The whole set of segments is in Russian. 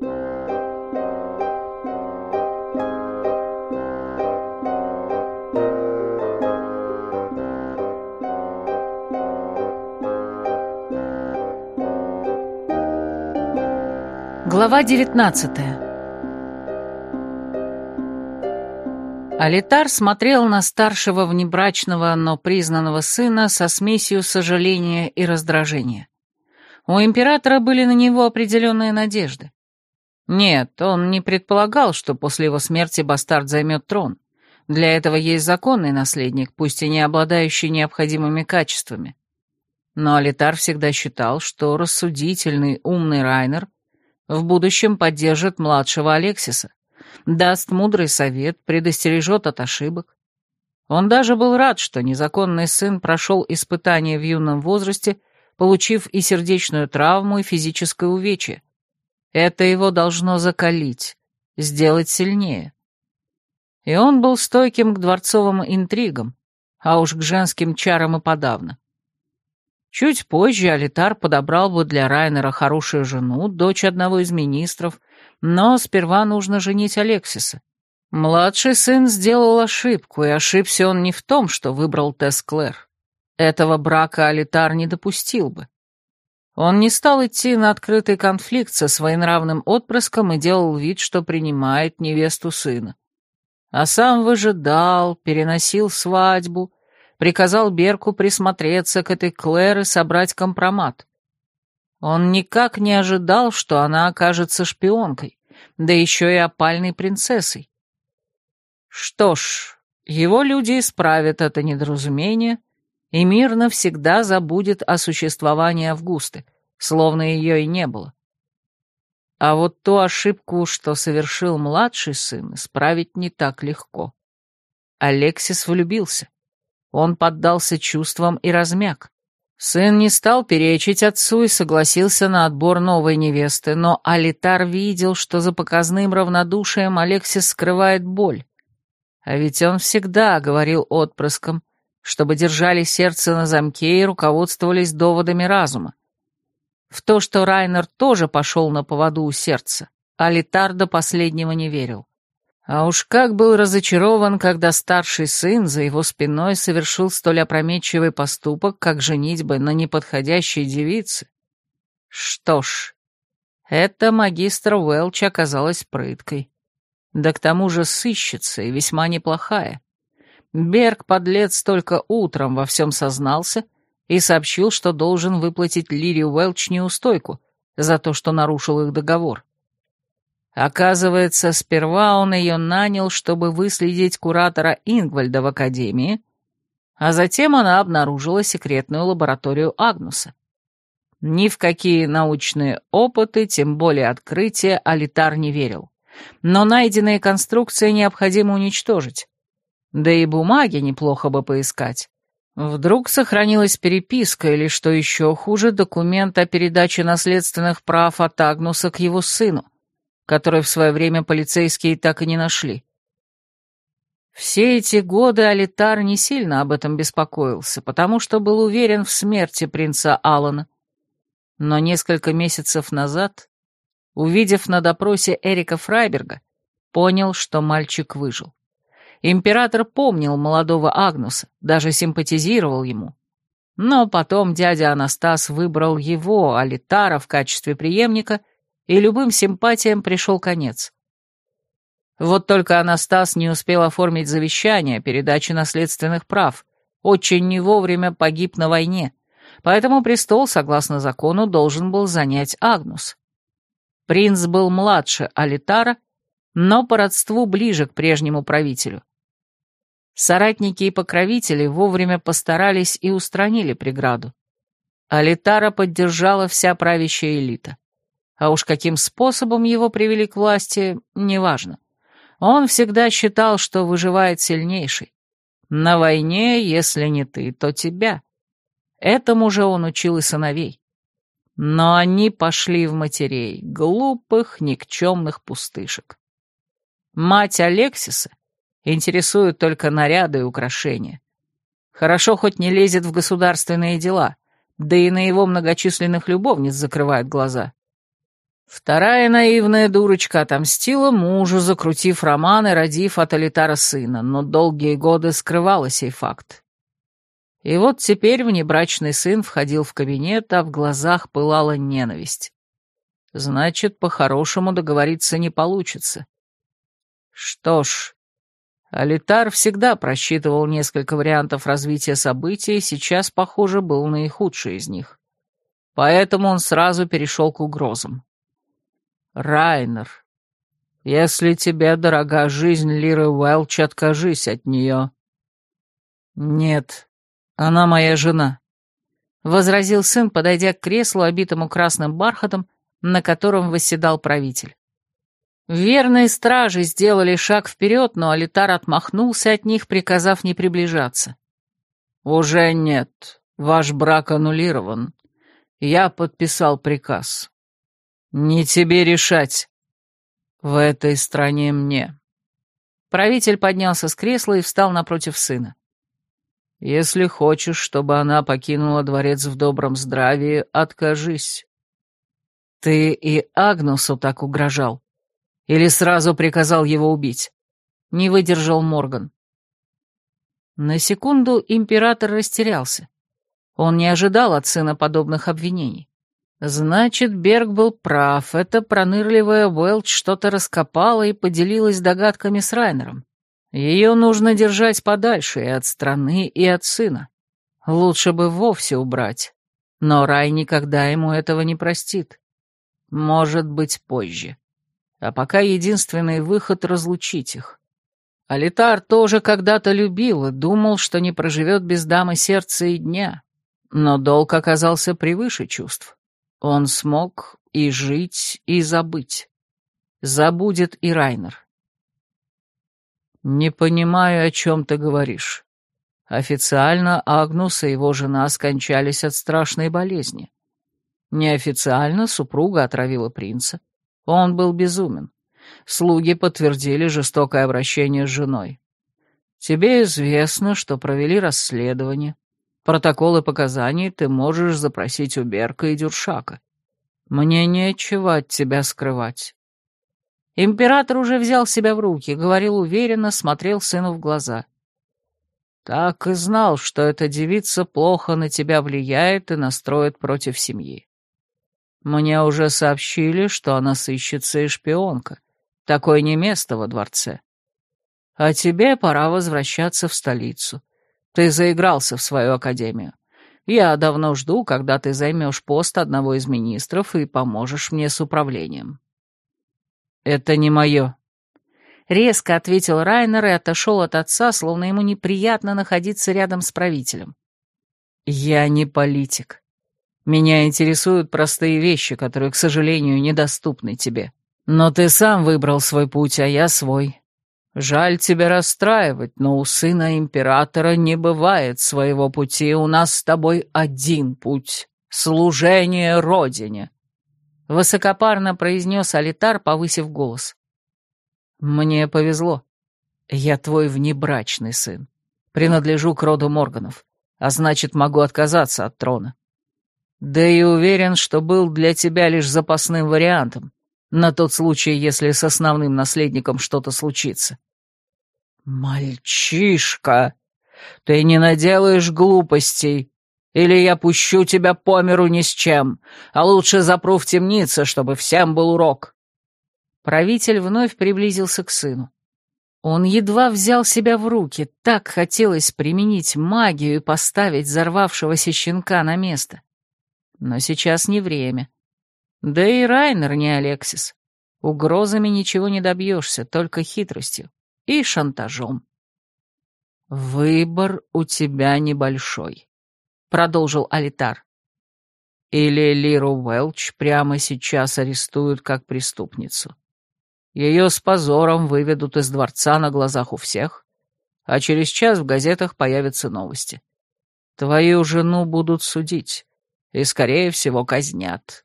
Глава 19 Алитар смотрел на старшего внебрачного, но признанного сына со смесью сожаления и раздражения. У императора были на него определенные надежды. Нет, он не предполагал, что после его смерти бастард займет трон. Для этого есть законный наследник, пусть и не обладающий необходимыми качествами. Но Алитар всегда считал, что рассудительный, умный Райнер в будущем поддержит младшего Алексиса, даст мудрый совет, предостережет от ошибок. Он даже был рад, что незаконный сын прошел испытание в юном возрасте, получив и сердечную травму, и физическое увечье. Это его должно закалить, сделать сильнее. И он был стойким к дворцовым интригам, а уж к женским чарам и подавно. Чуть позже Алитар подобрал бы для Райнера хорошую жену, дочь одного из министров, но сперва нужно женить Алексиса. Младший сын сделал ошибку, и ошибся он не в том, что выбрал Тесс Клэр. Этого брака Алитар не допустил бы. Он не стал идти на открытый конфликт со своенравным отпрыском и делал вид, что принимает невесту сына. А сам выжидал, переносил свадьбу, приказал Берку присмотреться к этой Клэр и собрать компромат. Он никак не ожидал, что она окажется шпионкой, да еще и опальной принцессой. Что ж, его люди исправят это недоразумение, и мир навсегда забудет о существовании Августы, словно ее и не было. А вот ту ошибку, что совершил младший сын, исправить не так легко. Алексис влюбился. Он поддался чувствам и размяк. Сын не стал перечить отцу и согласился на отбор новой невесты, но Алитар видел, что за показным равнодушием Алексис скрывает боль. А ведь он всегда говорил отпрыском, чтобы держали сердце на замке и руководствовались доводами разума. В то, что Райнер тоже пошел на поводу у сердца, Алитар до последнего не верил. А уж как был разочарован, когда старший сын за его спиной совершил столь опрометчивый поступок, как женитьба на неподходящей девице. Что ж, эта магистр Уэлч оказалась прыткой. Да к тому же сыщица и весьма неплохая. Берг, подлец, только утром во всем сознался и сообщил, что должен выплатить Лири Уэлч неустойку за то, что нарушил их договор. Оказывается, сперва он ее нанял, чтобы выследить куратора Ингвальда в Академии, а затем она обнаружила секретную лабораторию Агнуса. Ни в какие научные опыты, тем более открытия, Алитар не верил. Но найденные конструкции необходимо уничтожить. Да и бумаги неплохо бы поискать. Вдруг сохранилась переписка или, что еще хуже, документ о передаче наследственных прав от Агнуса к его сыну который в свое время полицейские так и не нашли. Все эти годы Алитар не сильно об этом беспокоился, потому что был уверен в смерти принца Алана. Но несколько месяцев назад, увидев на допросе Эрика Фрайберга, понял, что мальчик выжил. Император помнил молодого Агнуса, даже симпатизировал ему. Но потом дядя Анастас выбрал его, Алитара, в качестве преемника и любым симпатиям пришел конец. Вот только Анастас не успел оформить завещание о передаче наследственных прав, очень не вовремя погиб на войне, поэтому престол, согласно закону, должен был занять Агнус. Принц был младше Алитара, но по родству ближе к прежнему правителю. Соратники и покровители вовремя постарались и устранили преграду. Алитара поддержала вся правящая элита. А уж каким способом его привели к власти, неважно. Он всегда считал, что выживает сильнейший. На войне, если не ты, то тебя. Этому же он учил и сыновей. Но они пошли в матерей, глупых, никчемных пустышек. Мать Алексиса интересует только наряды и украшения. Хорошо хоть не лезет в государственные дела, да и на его многочисленных любовниц закрывает глаза. Вторая наивная дурочка отомстила мужу, закрутив роман и родив от Алитара сына, но долгие годы скрывала сей факт. И вот теперь внебрачный сын входил в кабинет, а в глазах пылала ненависть. Значит, по-хорошему договориться не получится. Что ж, Алитар всегда просчитывал несколько вариантов развития событий, сейчас, похоже, был наихудший из них. Поэтому он сразу перешел к угрозам. «Райнер, если тебе дорога жизнь Лиры Уэлч, откажись от нее». «Нет, она моя жена», — возразил сын, подойдя к креслу, обитому красным бархатом, на котором восседал правитель. Верные стражи сделали шаг вперед, но Алитар отмахнулся от них, приказав не приближаться. «Уже нет. Ваш брак аннулирован. Я подписал приказ. Не тебе решать. В этой стране мне». Правитель поднялся с кресла и встал напротив сына. «Если хочешь, чтобы она покинула дворец в добром здравии, откажись». «Ты и Агнусу так угрожал?» Или сразу приказал его убить? Не выдержал Морган. На секунду император растерялся. Он не ожидал от сына подобных обвинений. Значит, Берг был прав, эта пронырливая Уэлч что-то раскопала и поделилась догадками с Райнером. Ее нужно держать подальше и от страны, и от сына. Лучше бы вовсе убрать. Но Рай никогда ему этого не простит. Может быть, позже. А пока единственный выход — разлучить их. Алитар тоже когда-то любил и думал, что не проживет без дамы сердца и дня. Но долг оказался превыше чувств. Он смог и жить, и забыть. Забудет и Райнер. «Не понимаю, о чем ты говоришь. Официально Агнус и его жена скончались от страшной болезни. Неофициально супруга отравила принца. Он был безумен. Слуги подтвердили жестокое обращение с женой. Тебе известно, что провели расследование. Протоколы показаний ты можешь запросить у Берка и Дюршака. Мне нечего от тебя скрывать. Император уже взял себя в руки, говорил уверенно, смотрел сыну в глаза. Так и знал, что эта девица плохо на тебя влияет и настроит против семьи. Мне уже сообщили, что она сыщется и шпионка. Такое не место во дворце. А тебе пора возвращаться в столицу. Ты заигрался в свою академию. Я давно жду, когда ты займешь пост одного из министров и поможешь мне с управлением. Это не мое. Резко ответил Райнер и отошел от отца, словно ему неприятно находиться рядом с правителем. Я не политик. Меня интересуют простые вещи, которые, к сожалению, недоступны тебе. Но ты сам выбрал свой путь, а я свой. Жаль тебя расстраивать, но у сына императора не бывает своего пути, у нас с тобой один путь — служение Родине», — высокопарно произнес Алитар, повысив голос. «Мне повезло. Я твой внебрачный сын. Принадлежу к роду Морганов, а значит, могу отказаться от трона. Да и уверен, что был для тебя лишь запасным вариантом, на тот случай, если с основным наследником что-то случится. «Мальчишка, ты не наделаешь глупостей, или я пущу тебя по миру ни с чем, а лучше запру в темнице, чтобы всем был урок». Правитель вновь приблизился к сыну. Он едва взял себя в руки, так хотелось применить магию и поставить взорвавшегося щенка на место. Но сейчас не время. Да и Райнер не Алексис. Угрозами ничего не добьешься, только хитростью и шантажом. «Выбор у тебя небольшой», — продолжил Алитар. «Или Лиру Уэлч прямо сейчас арестуют как преступницу. Ее с позором выведут из дворца на глазах у всех, а через час в газетах появятся новости. Твою жену будут судить, и, скорее всего, казнят.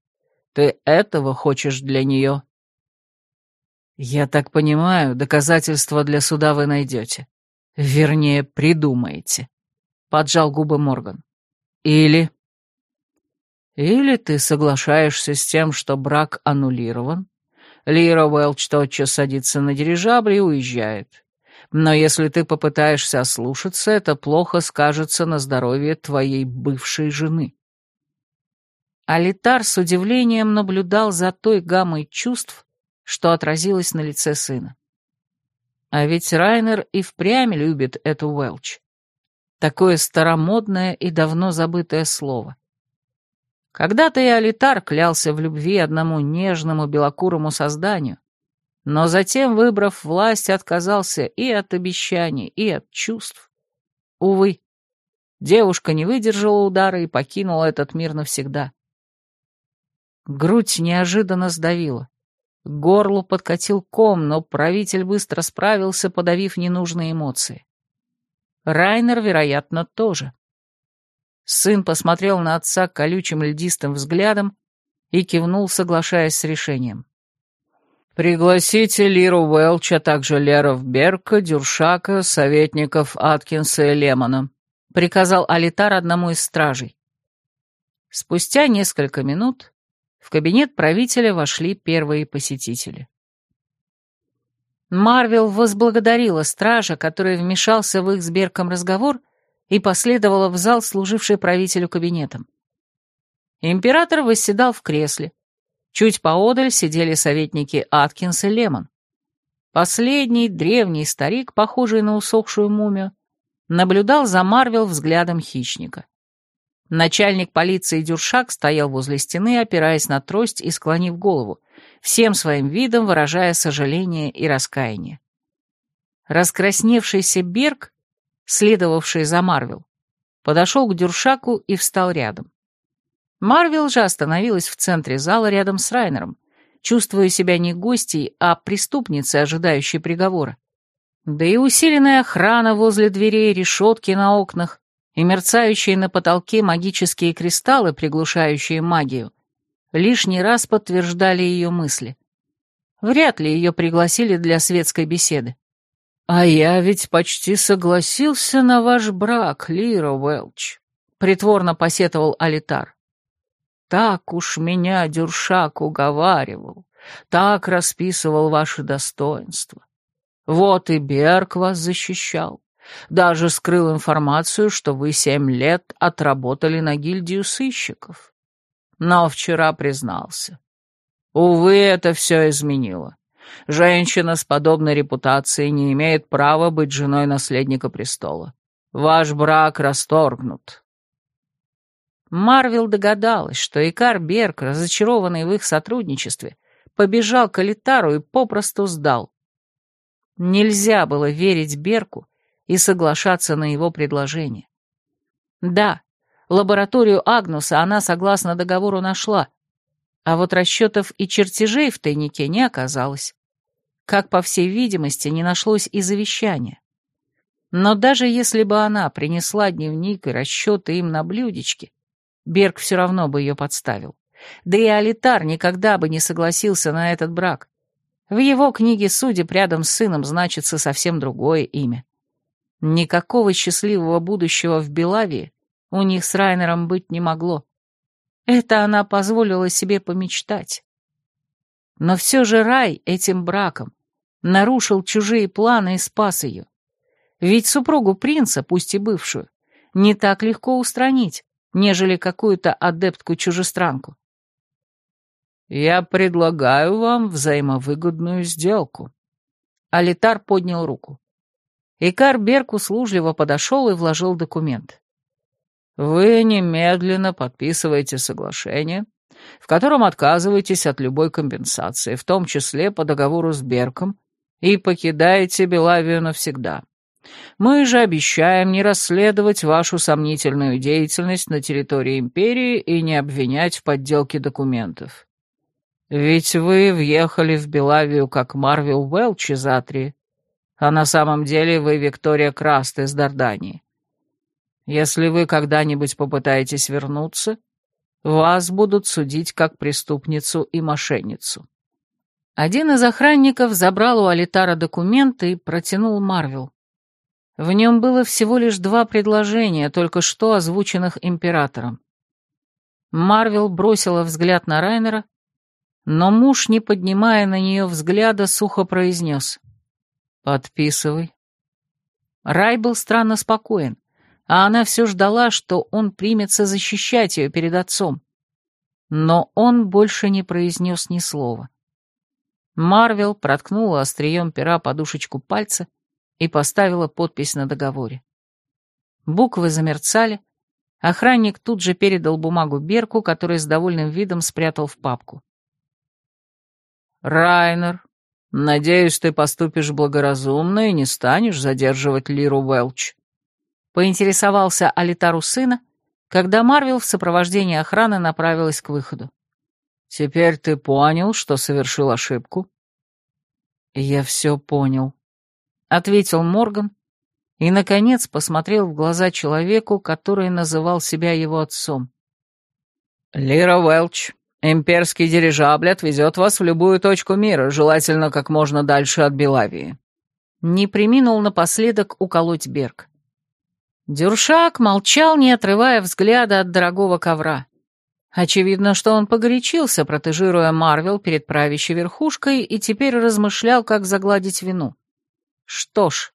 Ты этого хочешь для нее?» «Я так понимаю, доказательства для суда вы найдете. Вернее, придумаете», — поджал губы Морган. «Или...» Или ты соглашаешься с тем, что брак аннулирован, Лира Уэлч тотчас садится на дирижабль и уезжает. Но если ты попытаешься ослушаться, это плохо скажется на здоровье твоей бывшей жены. Алитар с удивлением наблюдал за той гаммой чувств, что отразилось на лице сына. А ведь Райнер и впрямь любит эту Уэлч. Такое старомодное и давно забытое слово. Когда-то и Алитар клялся в любви одному нежному белокурому созданию, но затем, выбрав власть, отказался и от обещаний, и от чувств. Увы, девушка не выдержала удара и покинула этот мир навсегда. Грудь неожиданно сдавила. К горлу подкатил ком, но правитель быстро справился, подавив ненужные эмоции. Райнер, вероятно, тоже. Сын посмотрел на отца колючим льдистым взглядом и кивнул, соглашаясь с решением. «Пригласите Лиру Уэлч, а также Леров Берка, Дюршака, советников Аткинса и Лемона», — приказал Алитар одному из стражей. Спустя несколько минут в кабинет правителя вошли первые посетители. Марвел возблагодарила стража, который вмешался в их с Берком разговор — и последовала в зал, служивший правителю кабинетом. Император восседал в кресле. Чуть поодаль сидели советники Аткинс и Лемон. Последний, древний старик, похожий на усохшую мумию, наблюдал за Марвел взглядом хищника. Начальник полиции Дюршак стоял возле стены, опираясь на трость и склонив голову, всем своим видом выражая сожаление и раскаяние. Раскрасневшийся Берг следовавший за Марвел, подошел к Дюршаку и встал рядом. Марвел же остановилась в центре зала рядом с Райнером, чувствуя себя не гостьей, а преступницей, ожидающей приговора. Да и усиленная охрана возле дверей, решетки на окнах и мерцающие на потолке магические кристаллы, приглушающие магию, лишний раз подтверждали ее мысли. Вряд ли ее пригласили для светской беседы. «А я ведь почти согласился на ваш брак, Лира Уэлч», — притворно посетовал Алитар. «Так уж меня Дюршак уговаривал, так расписывал ваши достоинства. Вот и Берг вас защищал, даже скрыл информацию, что вы семь лет отработали на гильдию сыщиков. Но вчера признался. Увы, это все изменило. Женщина с подобной репутацией не имеет права быть женой наследника престола. Ваш брак расторгнут». Марвел догадалась, что Икар Берг, разочарованный в их сотрудничестве, побежал к Алитару и попросту сдал. Нельзя было верить Берку и соглашаться на его предложение. Да, лабораторию Агнуса она, согласно договору, нашла, а вот расчетов и чертежей в тайнике не оказалось как, по всей видимости, не нашлось и завещания. Но даже если бы она принесла дневник и расчеты им на блюдечке, Берг все равно бы ее подставил. Да и Алитар никогда бы не согласился на этот брак. В его книге судеб рядом с сыном значится совсем другое имя. Никакого счастливого будущего в Белавии у них с Райнером быть не могло. Это она позволила себе помечтать. Но все же рай этим браком нарушил чужие планы и спас ее. Ведь супругу принца, пусть и бывшую, не так легко устранить, нежели какую-то адептку-чужестранку. «Я предлагаю вам взаимовыгодную сделку». Алитар поднял руку. Икар Берк услужливо подошел и вложил документ. «Вы немедленно подписываете соглашение, в котором отказываетесь от любой компенсации, в том числе по договору с Берком, и покидаете Белавию навсегда. Мы же обещаем не расследовать вашу сомнительную деятельность на территории Империи и не обвинять в подделке документов. Ведь вы въехали в Белавию как Марвел Уэлч из Атрии, а на самом деле вы Виктория Краст из Дардании. Если вы когда-нибудь попытаетесь вернуться, вас будут судить как преступницу и мошенницу». Один из охранников забрал у Алитара документы и протянул Марвел. В нем было всего лишь два предложения, только что озвученных императором. Марвел бросила взгляд на Райнера, но муж, не поднимая на нее взгляда, сухо произнес. «Подписывай». Рай был странно спокоен, а она все ждала, что он примется защищать ее перед отцом. Но он больше не произнес ни слова. Марвел проткнула острием пера подушечку пальца и поставила подпись на договоре. Буквы замерцали, охранник тут же передал бумагу Берку, который с довольным видом спрятал в папку. «Райнер, надеюсь, ты поступишь благоразумно и не станешь задерживать Лиру Уэлч», поинтересовался Алитару сына, когда Марвел в сопровождении охраны направилась к выходу. «Теперь ты понял, что совершил ошибку?» «Я все понял», — ответил Морган и, наконец, посмотрел в глаза человеку, который называл себя его отцом. «Лира Уэлч, имперский дирижабль отвезет вас в любую точку мира, желательно как можно дальше от Белавии». Не приминул напоследок уколоть Берг. Дюршак молчал, не отрывая взгляда от дорогого ковра. Очевидно, что он погорячился, протежируя Марвел перед правящей верхушкой, и теперь размышлял, как загладить вину. Что ж,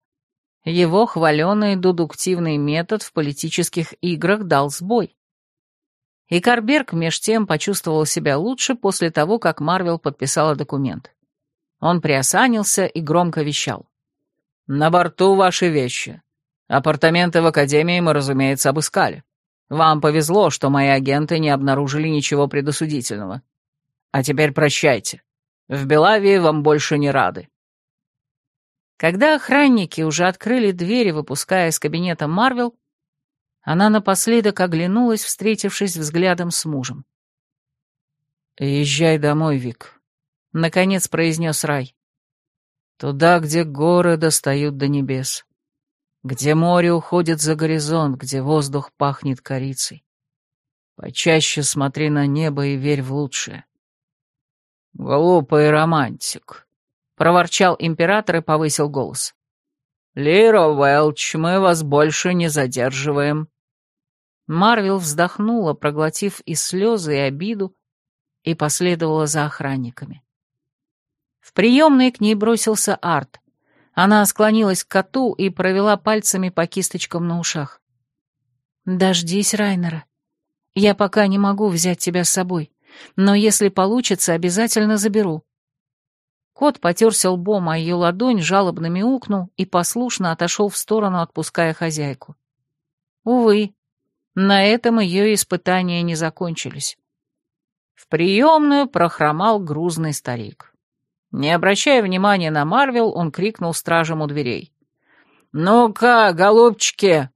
его хваленый дедуктивный метод в политических играх дал сбой. И Карберг меж тем почувствовал себя лучше после того, как Марвел подписала документ. Он приосанился и громко вещал. «На борту ваши вещи. Апартаменты в Академии мы, разумеется, обыскали. Вам повезло, что мои агенты не обнаружили ничего предосудительного. А теперь прощайте. В Белавии вам больше не рады». Когда охранники уже открыли двери, выпуская из кабинета Марвел, она напоследок оглянулась, встретившись взглядом с мужем. «Езжай домой, Вик», — наконец произнес Рай. «Туда, где горы достают до небес где море уходит за горизонт, где воздух пахнет корицей. Почаще смотри на небо и верь в лучшее. «Глупый романтик», — проворчал император и повысил голос. «Лира Уэлч, мы вас больше не задерживаем». Марвел вздохнула, проглотив и слезы, и обиду, и последовала за охранниками. В приемной к ней бросился Арт, она склонилась к коту и провела пальцами по кисточкам на ушах. «Дождись Райнера. Я пока не могу взять тебя с собой, но если получится, обязательно заберу». Кот потерся лбом, а ее ладонь жалобно мяукнул и послушно отошел в сторону, отпуская хозяйку. Увы, на этом ее испытания не закончились. В приемную прохромал грузный старик. Не обращая внимания на Марвел, он крикнул стражам у дверей. «Ну-ка, голубчики,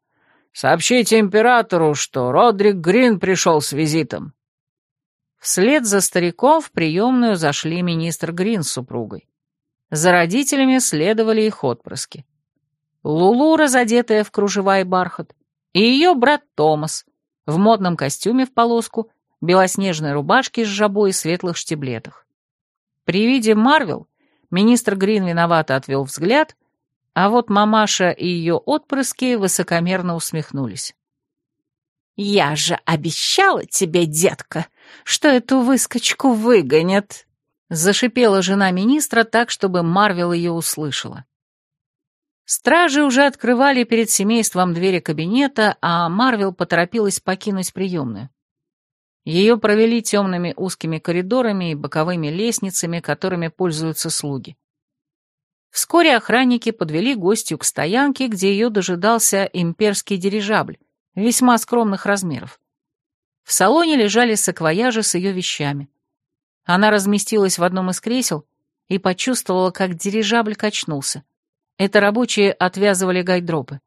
сообщите императору, что Родрик Грин пришел с визитом». Вслед за стариком в приемную зашли министр Грин с супругой. За родителями следовали их отпрыски. Лулу, разодетая в кружева и бархат, и ее брат Томас в модном костюме в полоску, белоснежной рубашке с жабой и светлых штиблетах. При виде Марвел министр Грин виновато отвел взгляд, а вот мамаша и ее отпрыски высокомерно усмехнулись. «Я же обещала тебе, детка, что эту выскочку выгонят!» Зашипела жена министра так, чтобы Марвел ее услышала. Стражи уже открывали перед семейством двери кабинета, а Марвел поторопилась покинуть приемную. Ее провели темными узкими коридорами и боковыми лестницами, которыми пользуются слуги. Вскоре охранники подвели гостью к стоянке, где ее дожидался имперский дирижабль, весьма скромных размеров. В салоне лежали саквояжи с ее вещами. Она разместилась в одном из кресел и почувствовала, как дирижабль качнулся. Это рабочие отвязывали гайдропы.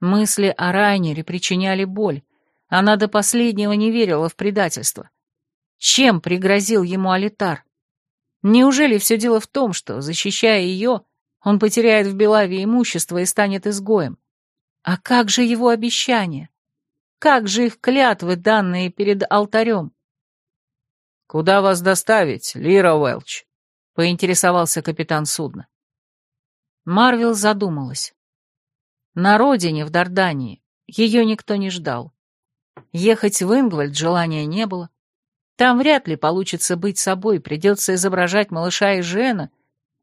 Мысли о Райнере причиняли боль, она до последнего не верила в предательство. Чем пригрозил ему Алитар? Неужели все дело в том, что, защищая ее, он потеряет в Белаве имущество и станет изгоем? А как же его обещания? Как же их клятвы, данные перед алтарем? «Куда вас доставить, Лира Уэлч?» — поинтересовался капитан судна. Марвел задумалась. На родине, в Дардании, ее никто не ждал. Ехать в Ингвальд желания не было. Там вряд ли получится быть собой, придется изображать малыша и Жена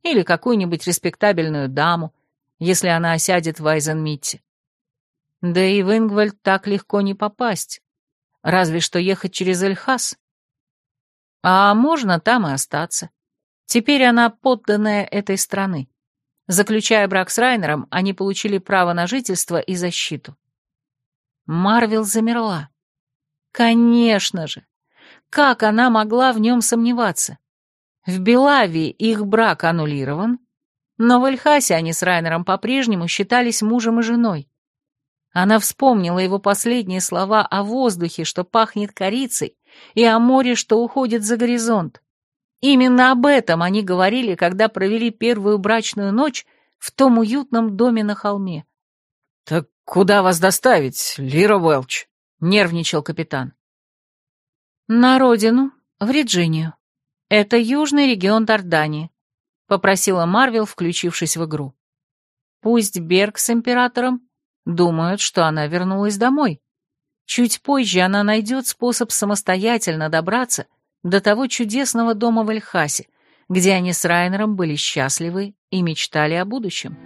или какую-нибудь респектабельную даму, если она осядет в Айзенмитте. Да и в Ингвальд так легко не попасть, разве что ехать через Эльхас. А можно там и остаться. Теперь она подданная этой страны. Заключая брак с Райнером, они получили право на жительство и защиту. Марвел замерла. Конечно же! Как она могла в нем сомневаться? В Белавии их брак аннулирован, но в Эльхасе они с Райнером по-прежнему считались мужем и женой. Она вспомнила его последние слова о воздухе, что пахнет корицей, и о море, что уходит за горизонт. Именно об этом они говорили, когда провели первую брачную ночь в том уютном доме на холме. «Так куда вас доставить, Лира Уэлч?» — нервничал капитан. «На родину, в Вирджинию. Это южный регион Дардании», — попросила Марвел, включившись в игру. «Пусть Берг с императором думают, что она вернулась домой. Чуть позже она найдет способ самостоятельно добраться до того чудесного дома в Эльхасе, где они с Райнером были счастливы и мечтали о будущем.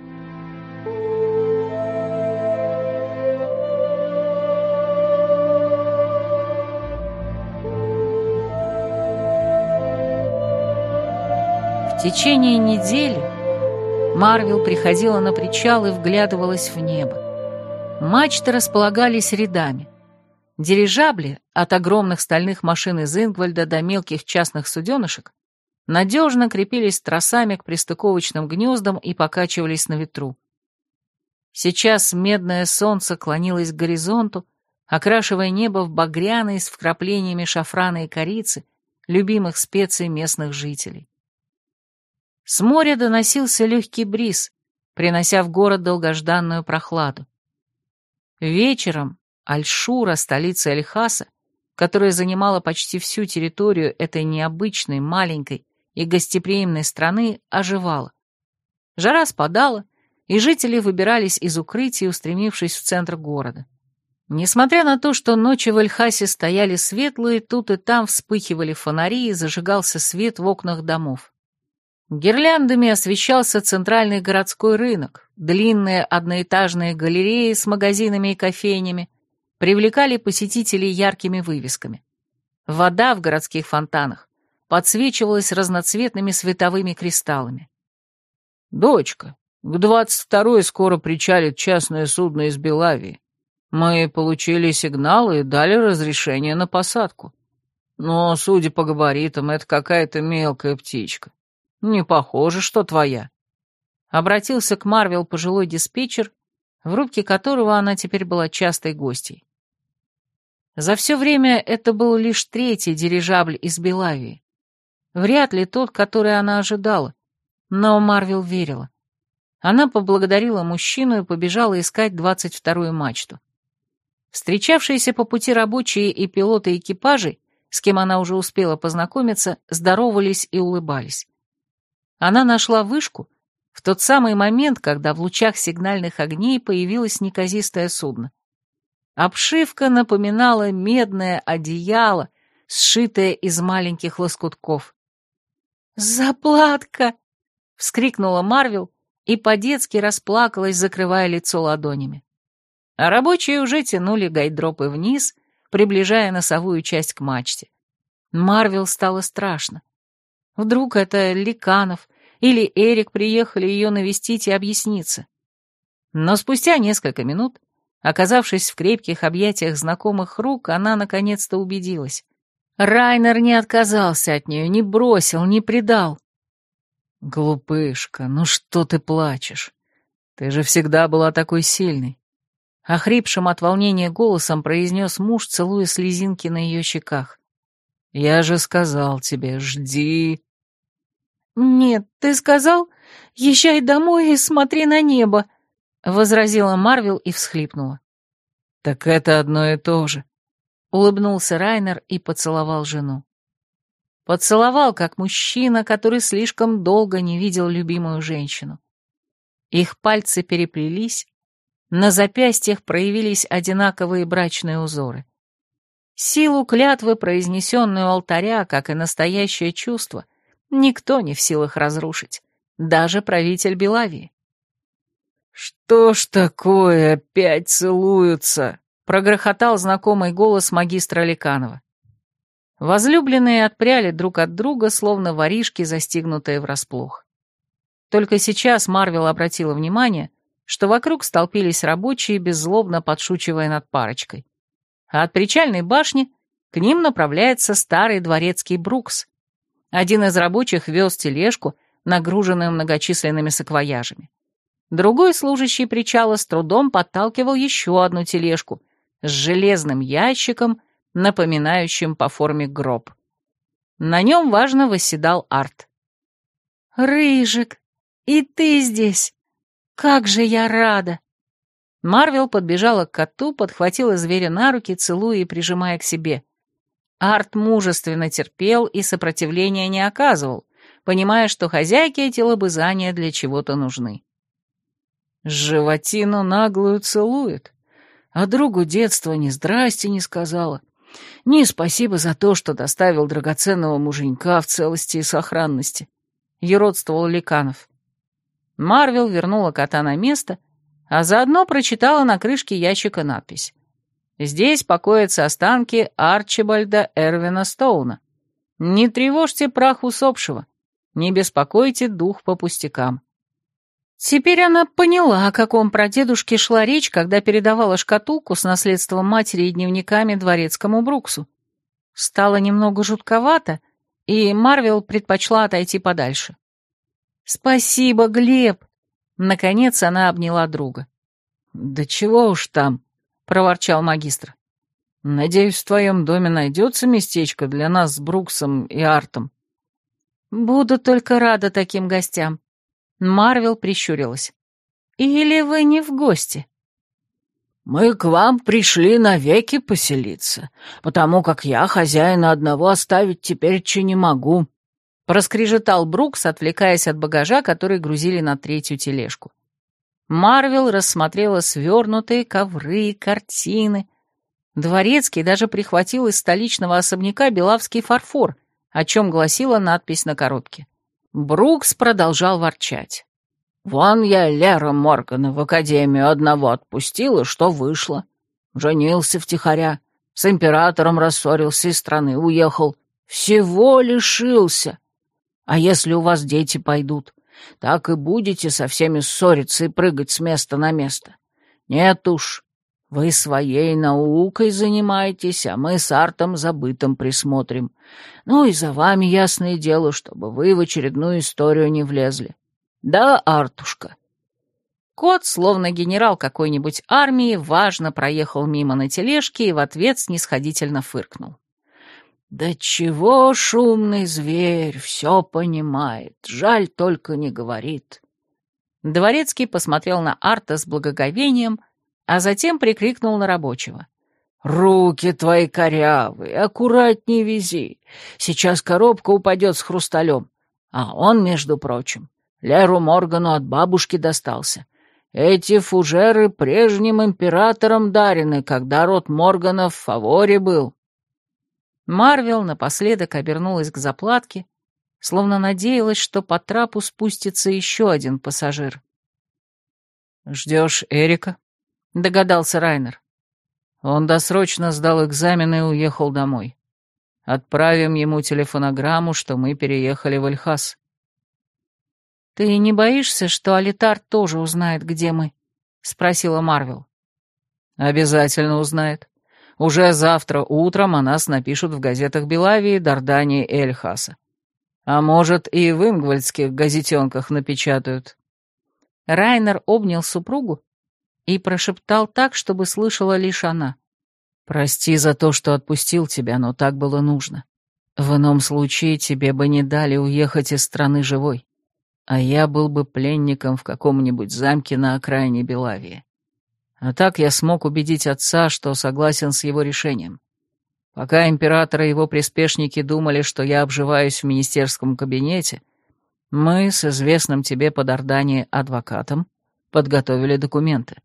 В течение недели Марвел приходила на причал и вглядывалась в небо. Мачты располагались рядами. Дирижабли, от огромных стальных машин из Ингвальда до мелких частных суденышек, надежно крепились тросами к пристыковочным гнездам и покачивались на ветру. Сейчас медное солнце клонилось к горизонту, окрашивая небо в багряный с вкраплениями шафрана и корицы, любимых специй местных жителей. С моря доносился легкий бриз, принося в город долгожданную прохладу. Вечером Альшура, столица Эльхаса, которая занимала почти всю территорию этой необычной, маленькой и гостеприимной страны, оживала. Жара спадала, и жители выбирались из укрытий, устремившись в центр города. Несмотря на то, что ночи в Эльхасе стояли светлые, тут и там вспыхивали фонари и зажигался свет в окнах домов. Гирляндами освещался центральный городской рынок, длинные одноэтажные галереи с магазинами и кофейнями, привлекали посетителей яркими вывесками. Вода в городских фонтанах подсвечивалась разноцветными световыми кристаллами. «Дочка, к двадцать второй скоро причалит частное судно из Белавии. Мы получили сигналы и дали разрешение на посадку. Но, судя по габаритам, это какая-то мелкая птичка. Не похоже, что твоя». Обратился к Марвел пожилой диспетчер, в рубке которого она теперь была частой гостьей. За все время это был лишь третий дирижабль из Белавии. Вряд ли тот, который она ожидала, но Марвел верила. Она поблагодарила мужчину и побежала искать двадцать вторую мачту. Встречавшиеся по пути рабочие и пилоты экипажей, с кем она уже успела познакомиться, здоровались и улыбались. Она нашла вышку в тот самый момент, когда в лучах сигнальных огней появилось неказистое судно. Обшивка напоминала медное одеяло, сшитое из маленьких лоскутков. «Заплатка!» — вскрикнула Марвел и по-детски расплакалась, закрывая лицо ладонями. А рабочие уже тянули гайдропы вниз, приближая носовую часть к мачте. Марвел стало страшно. Вдруг это Ликанов или Эрик приехали ее навестить и объясниться. Но спустя несколько минут Оказавшись в крепких объятиях знакомых рук, она наконец-то убедилась. Райнер не отказался от нее, не бросил, не предал. «Глупышка, ну что ты плачешь? Ты же всегда была такой сильной!» Охрипшим от волнения голосом произнес муж, целуя слезинки на ее щеках. «Я же сказал тебе, жди!» «Нет, ты сказал, езжай домой и смотри на небо!» возразила Марвел и всхлипнула. «Так это одно и то же», — улыбнулся Райнер и поцеловал жену. Поцеловал, как мужчина, который слишком долго не видел любимую женщину. Их пальцы переплелись, на запястьях проявились одинаковые брачные узоры. Силу клятвы, произнесенную алтаря, как и настоящее чувство, никто не в силах разрушить, даже правитель Белавии. «Что ж такое, опять целуются?» — прогрохотал знакомый голос магистра Ликанова. Возлюбленные отпряли друг от друга, словно воришки, застигнутые врасплох. Только сейчас Марвел обратила внимание, что вокруг столпились рабочие, беззлобно подшучивая над парочкой. А от причальной башни к ним направляется старый дворецкий Брукс. Один из рабочих вез тележку, нагруженную многочисленными саквояжами. Другой служащий причала с трудом подталкивал еще одну тележку с железным ящиком, напоминающим по форме гроб. На нем важно восседал Арт. «Рыжик, и ты здесь! Как же я рада!» Марвел подбежала к коту, подхватила зверя на руки, целуя и прижимая к себе. Арт мужественно терпел и сопротивления не оказывал, понимая, что хозяйке эти лобызания для чего-то нужны. Животину наглую целует. А другу детства ни здрасте не сказала, ни спасибо за то, что доставил драгоценного муженька в целости и сохранности. Еродствовал Ликанов. Марвел вернула кота на место, а заодно прочитала на крышке ящика надпись. Здесь покоятся останки Арчибальда Эрвина Стоуна. Не тревожьте прах усопшего, не беспокойте дух по пустякам. Теперь она поняла, о каком прадедушке шла речь, когда передавала шкатулку с наследством матери и дневниками дворецкому Бруксу. Стало немного жутковато, и Марвел предпочла отойти подальше. «Спасибо, Глеб!» Наконец она обняла друга. «Да чего уж там!» — проворчал магистр. «Надеюсь, в твоем доме найдется местечко для нас с Бруксом и Артом». «Буду только рада таким гостям», Марвел прищурилась. «Или вы не в гости?» «Мы к вам пришли навеки поселиться, потому как я хозяина одного оставить теперь че не могу», — проскрежетал Брукс, отвлекаясь от багажа, который грузили на третью тележку. Марвел рассмотрела свернутые ковры, картины. Дворецкий даже прихватил из столичного особняка белавский фарфор, о чем гласила надпись на коробке. Брукс продолжал ворчать. «Вон я Лера Моргана в академию одного отпустила, что вышло. Женился втихаря, с императором рассорился, из страны уехал. Всего лишился. А если у вас дети пойдут, так и будете со всеми ссориться и прыгать с места на место. Нет уж, вы своей наукой занимаетесь, а мы с Артом забытым присмотрим. Ну и за вами ясное дело, чтобы вы в очередную историю не влезли. Да, Артушка?» Кот, словно генерал какой-нибудь армии, важно проехал мимо на тележке и в ответ снисходительно фыркнул. «Да чего шумный зверь, все понимает, жаль только не говорит». Дворецкий посмотрел на Арта с благоговением, а затем прикрикнул на рабочего. «Руки твои корявые, аккуратнее вези. Сейчас коробка упадет с хрусталем. А он, между прочим, Леру Моргану от бабушки достался. Эти фужеры прежним императором дарены, когда род Морганов в фаворе был». Марвел напоследок обернулась к заплатке, словно надеялась, что по трапу спустится еще один пассажир. «Ждешь Эрика?» догадался Райнер. Он досрочно сдал экзамен и уехал домой. Отправим ему телефонограмму, что мы переехали в Эльхас. «Ты не боишься, что Алитар тоже узнает, где мы?» — спросила Марвел. «Обязательно узнает. Уже завтра утром о нас напишут в газетах Белавии, Дардании и Эльхаса. А может, и в ингвальдских газетенках напечатают». Райнер обнял супругу и прошептал так, чтобы слышала лишь она. «Прости за то, что отпустил тебя, но так было нужно. В ином случае тебе бы не дали уехать из страны живой, а я был бы пленником в каком-нибудь замке на окраине Белавии. А так я смог убедить отца, что согласен с его решением. Пока император и его приспешники думали, что я обживаюсь в министерском кабинете, мы с известным тебе под Ордании адвокатом подготовили документы.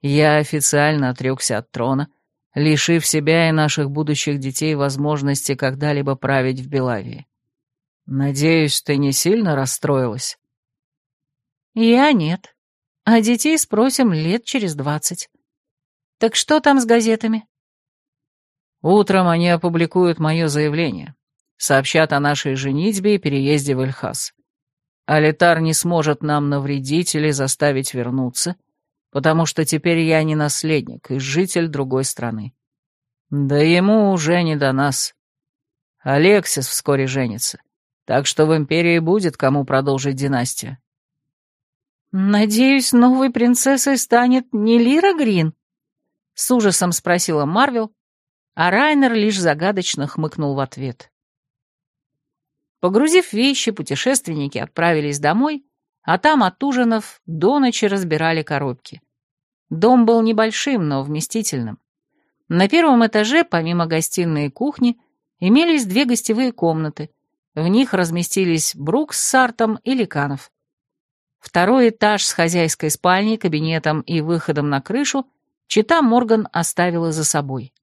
Я официально отрекся от трона, лишив себя и наших будущих детей возможности когда-либо править в Белавии. Надеюсь, ты не сильно расстроилась? Я нет. А детей спросим лет через двадцать. Так что там с газетами? Утром они опубликуют мое заявление. Сообщат о нашей женитьбе и переезде в Эльхас. Алитар не сможет нам навредить или заставить вернуться, потому что теперь я не наследник и житель другой страны. Да ему уже не до нас. Алексис вскоре женится, так что в Империи будет кому продолжить династию. «Надеюсь, новой принцессой станет не Лира Грин?» — с ужасом спросила Марвел, а Райнер лишь загадочно хмыкнул в ответ. Погрузив вещи, путешественники отправились домой, а там от ужинов до ночи разбирали коробки. Дом был небольшим, но вместительным. На первом этаже, помимо гостиной и кухни, имелись две гостевые комнаты. В них разместились Брук с Сартом и Ликанов. Второй этаж с хозяйской спальней, кабинетом и выходом на крышу чита Морган оставила за собой.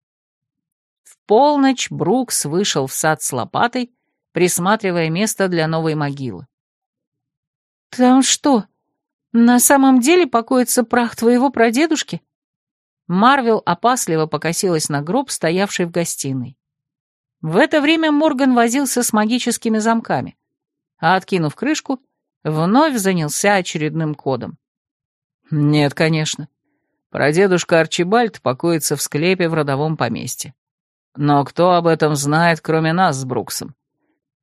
В полночь Брукс вышел в сад с лопатой, присматривая место для новой могилы. «Там что, на самом деле покоится прах твоего прадедушки?» Марвел опасливо покосилась на гроб, стоявший в гостиной. В это время Морган возился с магическими замками, а, откинув крышку, вновь занялся очередным кодом. «Нет, конечно. Прадедушка Арчибальд покоится в склепе в родовом поместье. Но кто об этом знает, кроме нас с Бруксом?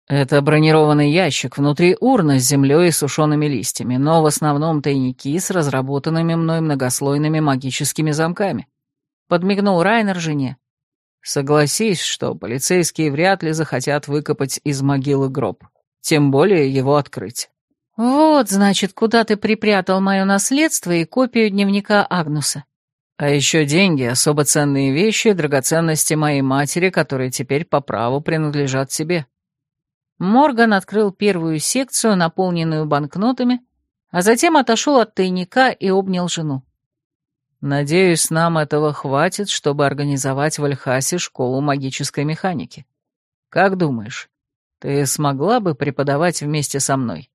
Это бронированный ящик, внутри урна с землей и сушеными листьями, но в основном тайники с разработанными мной многослойными магическими замками. Подмигнул Райнер жене. Согласись, что полицейские вряд ли захотят выкопать из могилы гроб, тем более его открыть. Вот, значит, куда ты припрятал мое наследство и копию дневника Агнуса. А еще деньги, особо ценные вещи, драгоценности моей матери, которые теперь по праву принадлежат тебе. Морган открыл первую секцию, наполненную банкнотами, а затем отошел от тайника и обнял жену. «Надеюсь, нам этого хватит, чтобы организовать в Альхасе школу магической механики. Как думаешь, ты смогла бы преподавать вместе со мной?»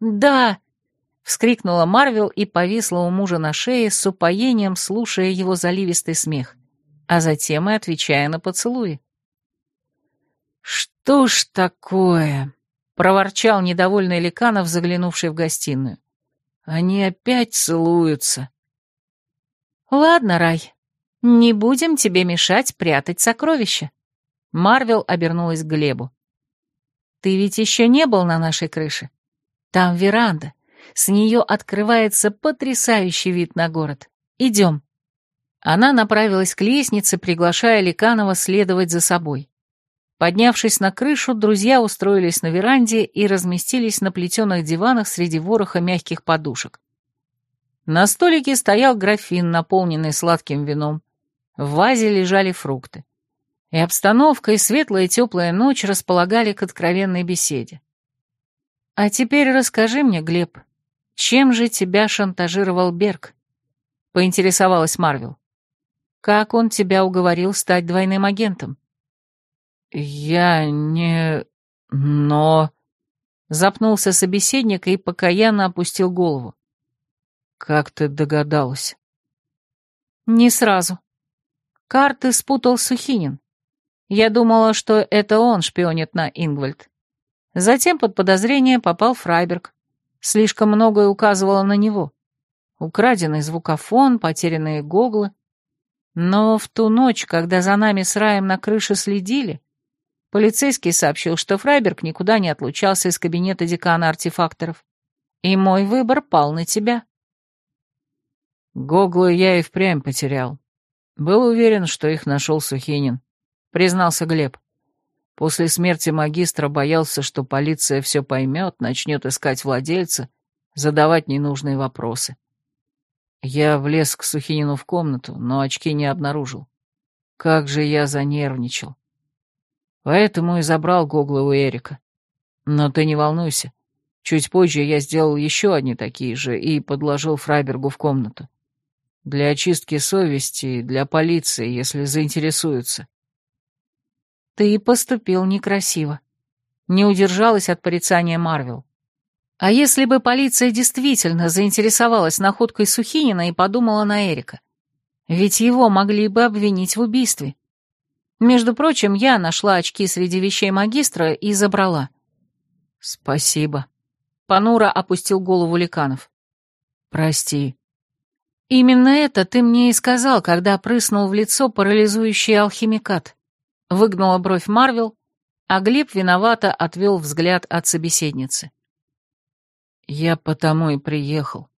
«Да!» — вскрикнула Марвел и повисла у мужа на шее с упоением, слушая его заливистый смех, а затем и отвечая на поцелуи. «Что ж такое?» — проворчал недовольный Ликанов, заглянувший в гостиную. «Они опять целуются». «Ладно, Рай, не будем тебе мешать прятать сокровища». Марвел обернулась к Глебу. «Ты ведь еще не был на нашей крыше? Там веранда. С нее открывается потрясающий вид на город. Идем». Она направилась к лестнице, приглашая Ликанова следовать за собой. Поднявшись на крышу, друзья устроились на веранде и разместились на плетеных диванах среди вороха мягких подушек. На столике стоял графин, наполненный сладким вином. В вазе лежали фрукты. И обстановка, и светлая теплая ночь располагали к откровенной беседе. «А теперь расскажи мне, Глеб, чем же тебя шантажировал Берг?» — поинтересовалась Марвел. «Как он тебя уговорил стать двойным агентом?» «Я не... но...» Запнулся собеседник и покаянно опустил голову. «Как ты догадалась?» «Не сразу. Карты спутал Сухинин. Я думала, что это он шпионит на Ингвальд. Затем под подозрение попал Фрайберг. Слишком многое указывало на него. Украденный звукофон, потерянные гоглы. Но в ту ночь, когда за нами с Раем на крыше следили, Полицейский сообщил, что Фрайберг никуда не отлучался из кабинета декана артефакторов. И мой выбор пал на тебя. Гоглы я и впрямь потерял. Был уверен, что их нашел Сухинин, признался Глеб. После смерти магистра боялся, что полиция все поймет, начнет искать владельца, задавать ненужные вопросы. Я влез к Сухинину в комнату, но очки не обнаружил. Как же я занервничал. Поэтому и забрал гоглы у Эрика. Но ты не волнуйся. Чуть позже я сделал еще одни такие же и подложил Фрайбергу в комнату. Для очистки совести для полиции, если заинтересуются. Ты поступил некрасиво. Не удержалась от порицания Марвел. А если бы полиция действительно заинтересовалась находкой Сухинина и подумала на Эрика? Ведь его могли бы обвинить в убийстве. Между прочим, я нашла очки среди вещей магистра и забрала. Спасибо. Панура опустил голову Ликанов. Прости. Именно это ты мне и сказал, когда прыснул в лицо парализующий алхимикат. Выгнула бровь Марвел, а Глеб виновато отвел взгляд от собеседницы. Я потому и приехал.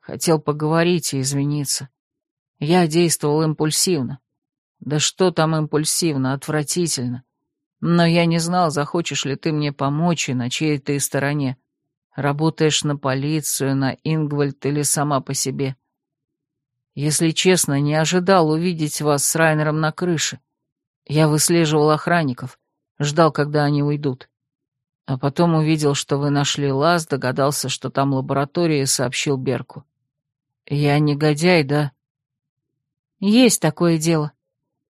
Хотел поговорить и извиниться. Я действовал импульсивно. Да что там импульсивно, отвратительно. Но я не знал, захочешь ли ты мне помочь и на чьей ты стороне. Работаешь на полицию, на Ингвальд или сама по себе. Если честно, не ожидал увидеть вас с Райнером на крыше. Я выслеживал охранников, ждал, когда они уйдут. А потом увидел, что вы нашли лаз, догадался, что там лаборатория, и сообщил Берку. Я негодяй, да? Есть такое дело,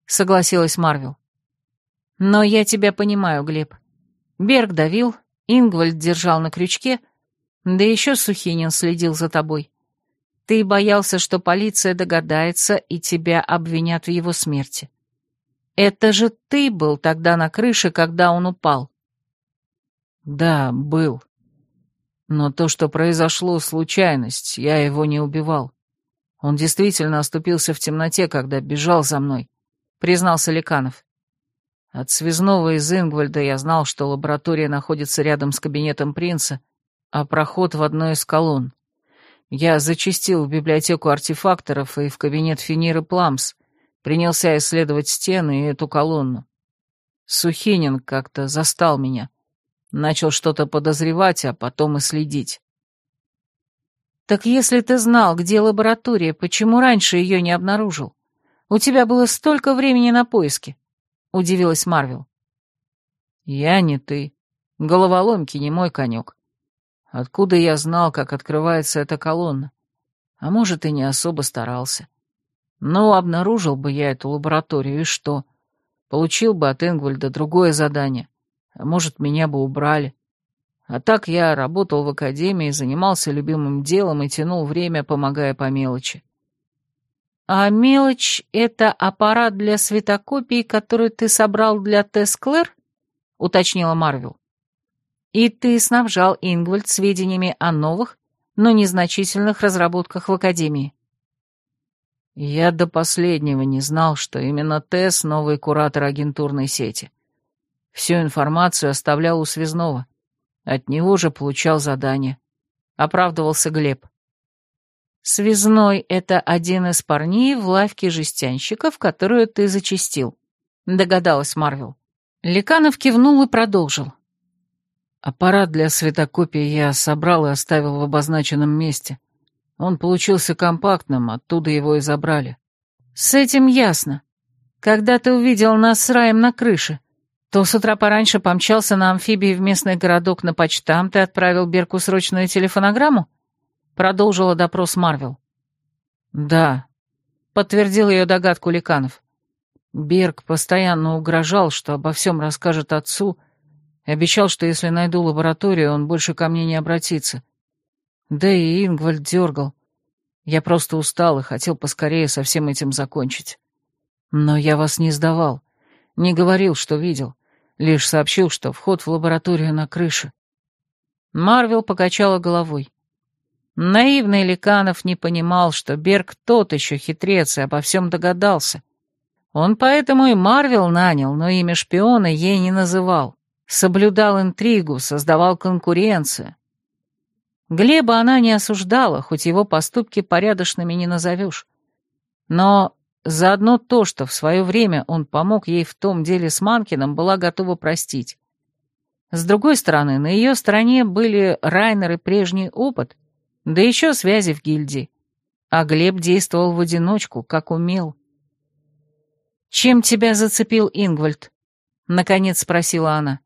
согласилась Марвел. Но я тебя понимаю, Глеб. Берг давил, Ингвальд держал на крючке, да еще Сухинин следил за тобой. Ты боялся, что полиция догадается и тебя обвинят в его смерти. Это же ты был тогда на крыше, когда он упал. Да, был. Но то, что произошло, случайность, я его не убивал. Он действительно оступился в темноте, когда бежал за мной, признался Ликанов. От связного из Ингвальда я знал, что лаборатория находится рядом с кабинетом принца, а проход в одной из колонн. Я зачастил в библиотеку артефакторов и в кабинет Финиры Пламс, принялся исследовать стены и эту колонну. Сухинин как-то застал меня. Начал что-то подозревать, а потом и следить. «Так если ты знал, где лаборатория, почему раньше ее не обнаружил? У тебя было столько времени на поиски», — удивилась Марвел. «Я не ты. Головоломки не мой конек. Откуда я знал, как открывается эта колонна? А может, и не особо старался. Но обнаружил бы я эту лабораторию, и что? Получил бы от Энгвальда другое задание а может, меня бы убрали. А так я работал в академии, занимался любимым делом и тянул время, помогая по мелочи. «А мелочь — это аппарат для светокопий, который ты собрал для Тесклэр?» — уточнила Марвел. «И ты снабжал Ингвальд сведениями о новых, но незначительных разработках в Академии?» Я до последнего не знал, что именно Тесс — новый куратор агентурной сети. Всю информацию оставлял у связного. От него же получал задание. Оправдывался Глеб. «Связной — это один из парней в лавке жестянщиков, которую ты зачистил», — догадалась Марвел. Ликанов кивнул и продолжил. «Аппарат для светокопии я собрал и оставил в обозначенном месте. Он получился компактным, оттуда его и забрали». «С этим ясно. Когда ты увидел нас с Раем на крыше, то с утра пораньше помчался на амфибии в местный городок на почтамт и отправил Берку срочную телефонограмму?» Продолжила допрос Марвел. «Да», — подтвердил ее догадку Ликанов. Берг постоянно угрожал, что обо всем расскажет отцу, и обещал, что если найду лабораторию, он больше ко мне не обратится. Да и Ингвальд дергал. Я просто устал и хотел поскорее со всем этим закончить. Но я вас не сдавал, не говорил, что видел. Лишь сообщил, что вход в лабораторию на крыше. Марвел покачала головой. Наивный Ликанов не понимал, что Берг тот еще хитрец и обо всем догадался. Он поэтому и Марвел нанял, но имя шпиона ей не называл. Соблюдал интригу, создавал конкуренцию. Глеба она не осуждала, хоть его поступки порядочными не назовешь. Но Заодно то, что в свое время он помог ей в том деле с Манкиным, была готова простить. С другой стороны, на ее стороне были Райнер и прежний опыт, да еще связи в гильдии. А Глеб действовал в одиночку, как умел. «Чем тебя зацепил Ингвальд?» — наконец спросила она.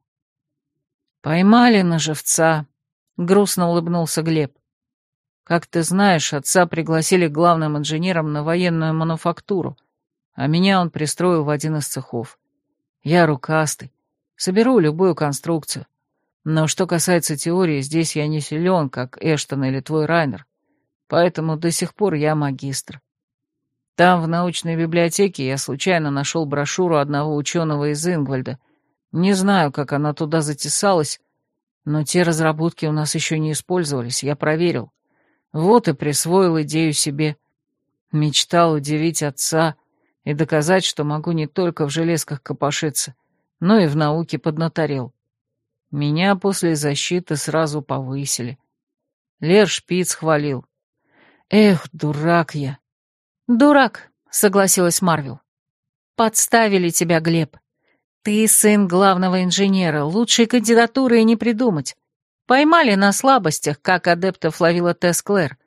«Поймали на живца», — грустно улыбнулся Глеб. Как ты знаешь, отца пригласили главным инженером на военную мануфактуру, а меня он пристроил в один из цехов. Я рукастый, соберу любую конструкцию. Но что касается теории, здесь я не силен, как Эштон или твой Райнер, поэтому до сих пор я магистр. Там, в научной библиотеке, я случайно нашел брошюру одного ученого из Ингвальда. Не знаю, как она туда затесалась, но те разработки у нас еще не использовались, я проверил. Вот и присвоил идею себе. Мечтал удивить отца и доказать, что могу не только в железках копошиться, но и в науке поднаторел. Меня после защиты сразу повысили. Лер Шпиц хвалил. Эх, дурак я. «Дурак», — согласилась Марвел. «Подставили тебя, Глеб. Ты сын главного инженера, лучшей кандидатуры и не придумать. Поймали на слабостях, как адептов ловила Тесс Клэр.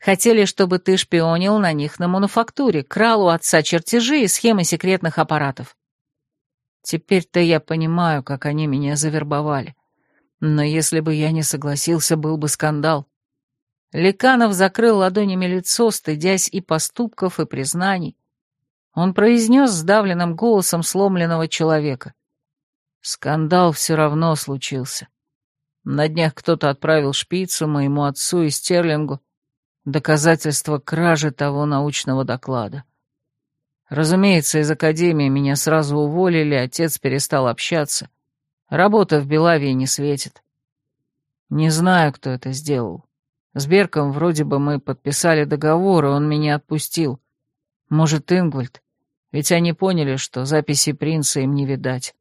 Хотели, чтобы ты шпионил на них на мануфактуре, крал у отца чертежи и схемы секретных аппаратов. Теперь-то я понимаю, как они меня завербовали. Но если бы я не согласился, был бы скандал. Ликанов закрыл ладонями лицо, стыдясь и поступков, и признаний. Он произнес сдавленным голосом сломленного человека. Скандал все равно случился. На днях кто-то отправил шпицу моему отцу и Стерлингу доказательство кражи того научного доклада. Разумеется, из академии меня сразу уволили, отец перестал общаться. Работа в Белавии не светит. Не знаю, кто это сделал. С Берком вроде бы мы подписали договор, и он меня отпустил. Может, Ингвальд? Ведь они поняли, что записи принца им не видать.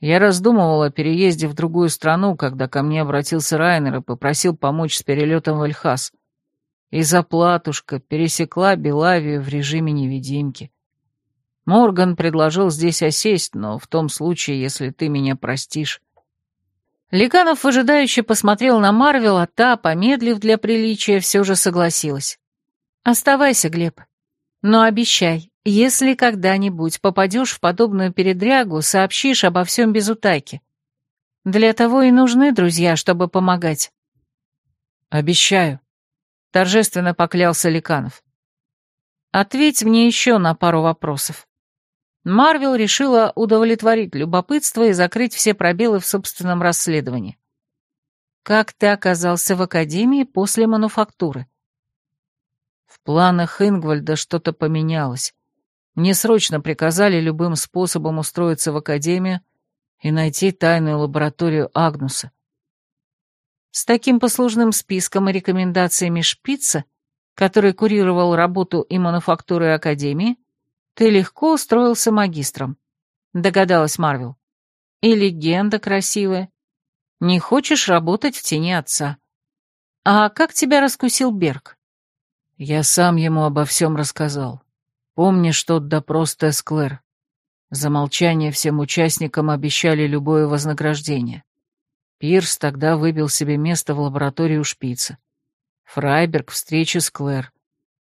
Я раздумывал о переезде в другую страну, когда ко мне обратился Райнер и попросил помочь с перелетом в Эльхас. И заплатушка пересекла Белавию в режиме невидимки. Морган предложил здесь осесть, но в том случае, если ты меня простишь. Ликанов выжидающе посмотрел на Марвел, а та, помедлив для приличия, все же согласилась. «Оставайся, Глеб. Но обещай, если когда-нибудь попадешь в подобную передрягу, сообщишь обо всем без утайки. Для того и нужны друзья, чтобы помогать». «Обещаю», — торжественно поклялся Ликанов. «Ответь мне еще на пару вопросов. Марвел решила удовлетворить любопытство и закрыть все пробелы в собственном расследовании. «Как ты оказался в Академии после мануфактуры?» В планах Ингвальда что-то поменялось. Мне срочно приказали любым способом устроиться в Академию и найти тайную лабораторию Агнуса. С таким послужным списком и рекомендациями Шпица, который курировал работу и мануфактуры Академии, ты легко устроился магистром, догадалась Марвел. И легенда красивая. Не хочешь работать в тени отца. А как тебя раскусил Берг? Я сам ему обо всем рассказал. Помнишь тот допрос Тесклэр? За молчание всем участникам обещали любое вознаграждение. Пирс тогда выбил себе место в лаборатории у шпица. Фрайберг встречи с Клэр.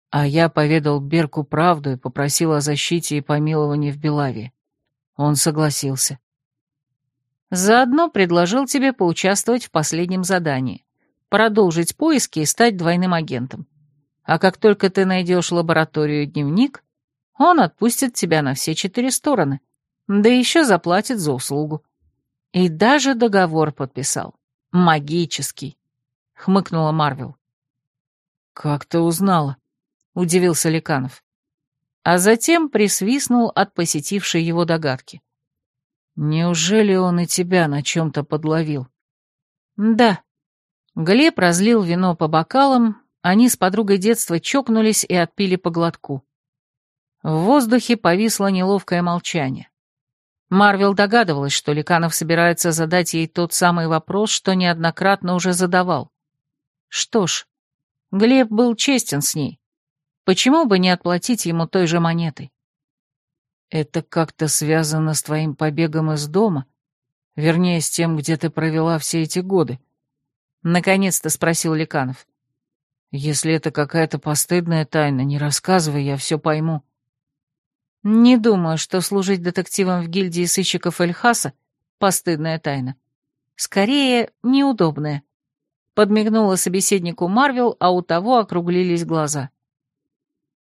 А я поведал Берку правду и попросил о защите и помиловании в Белаве. Он согласился. Заодно предложил тебе поучаствовать в последнем задании, продолжить поиски и стать двойным агентом. А как только ты найдешь лабораторию и дневник, он отпустит тебя на все четыре стороны, да еще заплатит за услугу. И даже договор подписал. Магический, — хмыкнула Марвел. «Как ты узнала?» — удивился Ликанов. А затем присвистнул от посетившей его догадки. «Неужели он и тебя на чем-то подловил?» «Да». Глеб разлил вино по бокалам, они с подругой детства чокнулись и отпили по глотку. В воздухе повисло неловкое молчание. Марвел догадывалась, что Ликанов собирается задать ей тот самый вопрос, что неоднократно уже задавал. Что ж, Глеб был честен с ней. Почему бы не отплатить ему той же монетой? Это как-то связано с твоим побегом из дома? Вернее, с тем, где ты провела все эти годы? Наконец-то спросил Ликанов. Если это какая-то постыдная тайна, не рассказывай, я все пойму. Не думаю, что служить детективом в гильдии сыщиков Эльхаса — постыдная тайна. Скорее, неудобная. подмигнула собеседнику Марвел, а у того округлились глаза.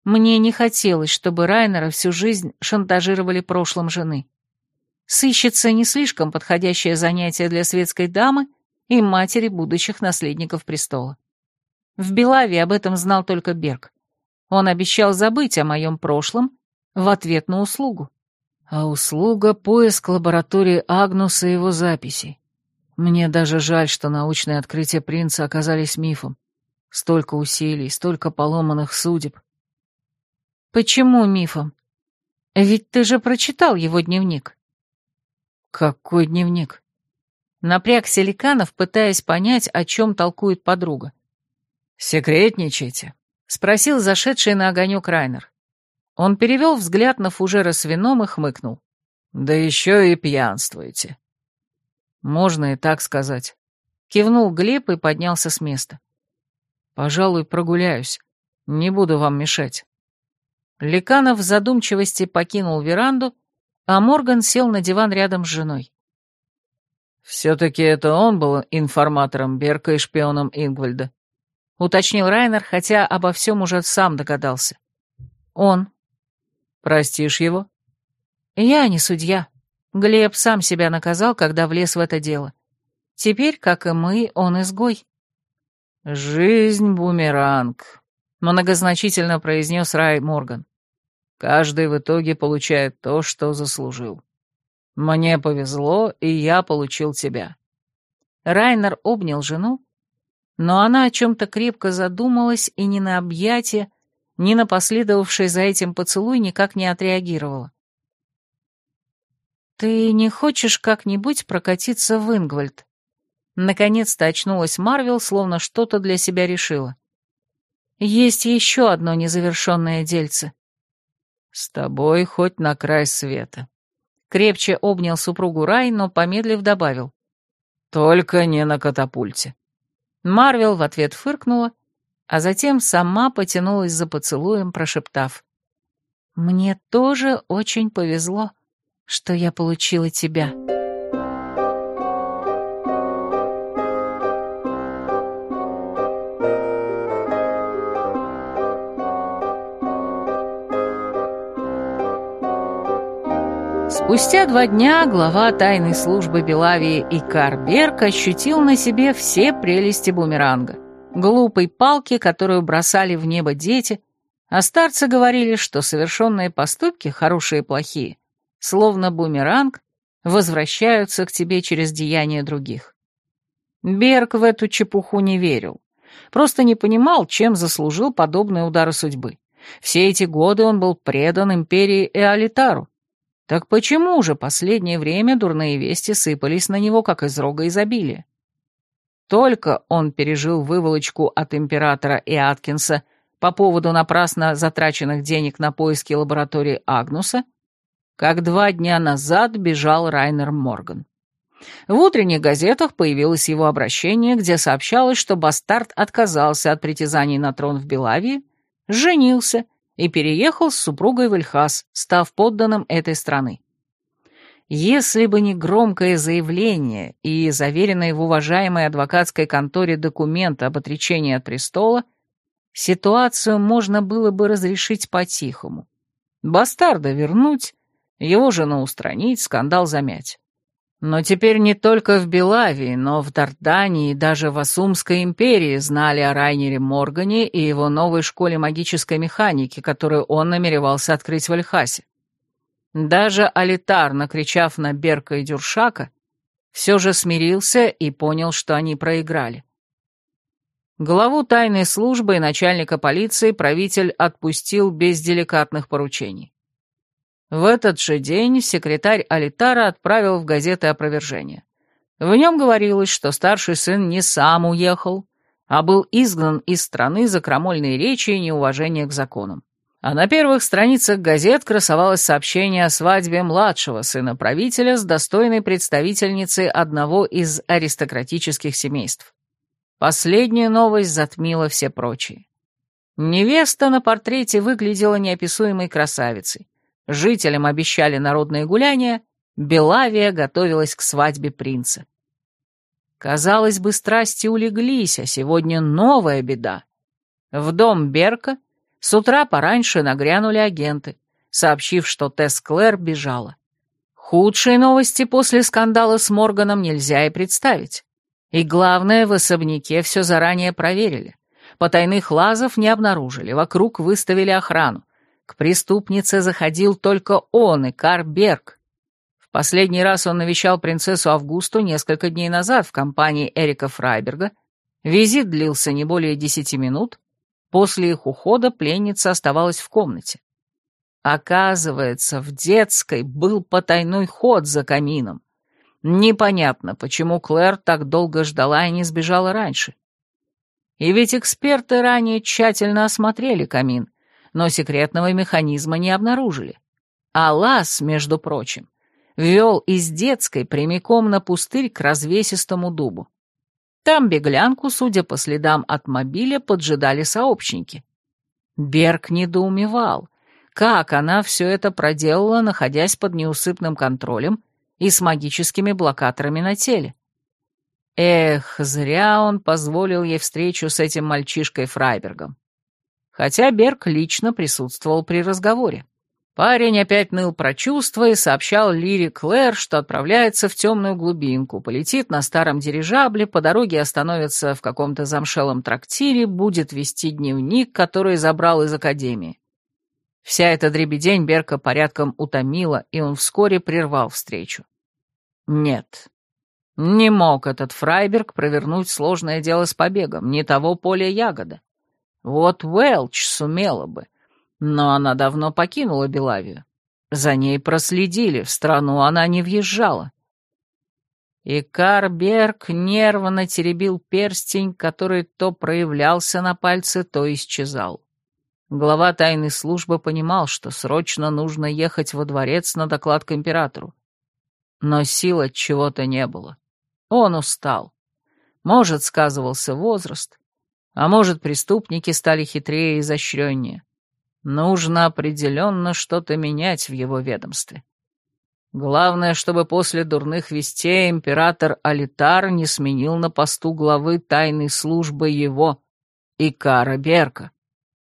Мне не хотелось, чтобы Райнера всю жизнь шантажировали прошлым жены. Сыщется не слишком подходящее занятие для светской дамы и матери будущих наследников престола. В Белаве об этом знал только Берг. Он обещал забыть о моем прошлом в ответ на услугу. А услуга — поиск лаборатории Агнуса и его записей. Мне даже жаль, что научные открытия принца оказались мифом. Столько усилий, столько поломанных судеб. Почему мифом? Ведь ты же прочитал его дневник. Какой дневник? Напрягся Ликанов, пытаясь понять, о чем толкует подруга. «Секретничайте?» — спросил зашедший на огонек Райнер. Он перевел взгляд на фужера с вином и хмыкнул. «Да еще и пьянствуете». «Можно и так сказать». Кивнул Глеб и поднялся с места. «Пожалуй, прогуляюсь. Не буду вам мешать». Ликанов в задумчивости покинул веранду, а Морган сел на диван рядом с женой. «Все-таки это он был информатором Берка и шпионом Ингвальда», — уточнил Райнер, хотя обо всем уже сам догадался. «Он». «Простишь его?» «Я не судья. Глеб сам себя наказал, когда влез в это дело. Теперь, как и мы, он изгой». «Жизнь — бумеранг», — многозначительно произнес Рай Морган. Каждый в итоге получает то, что заслужил. Мне повезло, и я получил тебя». Райнер обнял жену, но она о чем-то крепко задумалась и ни на объятие, ни на последовавший за этим поцелуй никак не отреагировала. «Ты не хочешь как-нибудь прокатиться в Ингвальд?» Наконец-то очнулась Марвел, словно что-то для себя решила. «Есть еще одно незавершенное дельце. «С тобой хоть на край света». Крепче обнял супругу Рай, но, помедлив, добавил. «Только не на катапульте». Марвел в ответ фыркнула, а затем сама потянулась за поцелуем, прошептав. «Мне тоже очень повезло, что я получила тебя». Спустя два дня глава тайной службы Белавии Икар Берг ощутил на себе все прелести бумеранга. Глупой палки, которую бросали в небо дети, а старцы говорили, что совершенные поступки, хорошие и плохие, словно бумеранг, возвращаются к тебе через деяния других. Берг в эту чепуху не верил. Просто не понимал, чем заслужил подобные удары судьбы. Все эти годы он был предан империи Эолитару, так почему же последнее время дурные вести сыпались на него, как из рога изобилия? Только он пережил выволочку от императора и Аткинса по поводу напрасно затраченных денег на поиски лаборатории Агнуса, как два дня назад бежал Райнер Морган. В утренних газетах появилось его обращение, где сообщалось, что бастард отказался от притязаний на трон в Белавии, женился и переехал с супругой в Эльхас, став подданным этой страны. Если бы не громкое заявление и заверенный в уважаемой адвокатской конторе документ об отречении от престола, ситуацию можно было бы разрешить по-тихому. Бастарда вернуть, его жену устранить, скандал замять. Но теперь не только в Белавии, но в Дардании и даже в Асумской империи знали о Райнере Моргане и его новой школе магической механики, которую он намеревался открыть в Альхасе. Даже Алитар, накричав на Берка и Дюршака, все же смирился и понял, что они проиграли. Главу тайной службы и начальника полиции правитель отпустил без деликатных поручений. В этот же день секретарь Алитара отправил в газеты опровержение. В нем говорилось, что старший сын не сам уехал, а был изгнан из страны за крамольные речи и неуважение к законам. А на первых страницах газет красовалось сообщение о свадьбе младшего сына правителя с достойной представительницей одного из аристократических семейств. Последняя новость затмила все прочие. Невеста на портрете выглядела неописуемой красавицей. Жителям обещали народные гуляния, Белавия готовилась к свадьбе принца. Казалось бы, страсти улеглись, а сегодня новая беда. В дом Берка с утра пораньше нагрянули агенты, сообщив, что Тесс Клэр бежала. Худшие новости после скандала с Морганом нельзя и представить. И главное, в особняке все заранее проверили. Потайных лазов не обнаружили, вокруг выставили охрану. К преступнице заходил только он и Кар Берг. Последний раз он навещал принцессу Августу несколько дней назад в компании Эрика Фрайберга. Визит длился не более десяти минут. После их ухода пленница оставалась в комнате. Оказывается, в детской был потайной ход за камином. Непонятно, почему Клэр так долго ждала и не сбежала раньше. И ведь эксперты ранее тщательно осмотрели камин, но секретного механизма не обнаружили. А лаз, между прочим, вел из детской прямиком на пустырь к развесистому дубу. Там беглянку, судя по следам от мобиля, поджидали сообщники. Берг недоумевал, как она все это проделала, находясь под неусыпным контролем и с магическими блокаторами на теле. Эх, зря он позволил ей встречу с этим мальчишкой Фрайбергом. Хотя Берг лично присутствовал при разговоре. Парень опять ныл про чувства и сообщал Лире Клэр, что отправляется в темную глубинку, полетит на старом дирижабле, по дороге остановится в каком-то замшелом трактире, будет вести дневник, который забрал из академии. Вся эта дребедень Берка порядком утомила, и он вскоре прервал встречу. Нет, не мог этот Фрайберг провернуть сложное дело с побегом, не того поля ягода. Вот Уэлч сумела бы — но она давно покинула Белавию. За ней проследили, в страну она не въезжала. И Карберг нервно теребил перстень, который то проявлялся на пальце, то исчезал. Глава тайной службы понимал, что срочно нужно ехать во дворец на доклад к императору. Но сил от чего-то не было. Он устал. Может, сказывался возраст, а может, преступники стали хитрее и изощреннее. Нужно определенно что-то менять в его ведомстве. Главное, чтобы после дурных вестей император Алитар не сменил на посту главы тайной службы его, Икара Берка.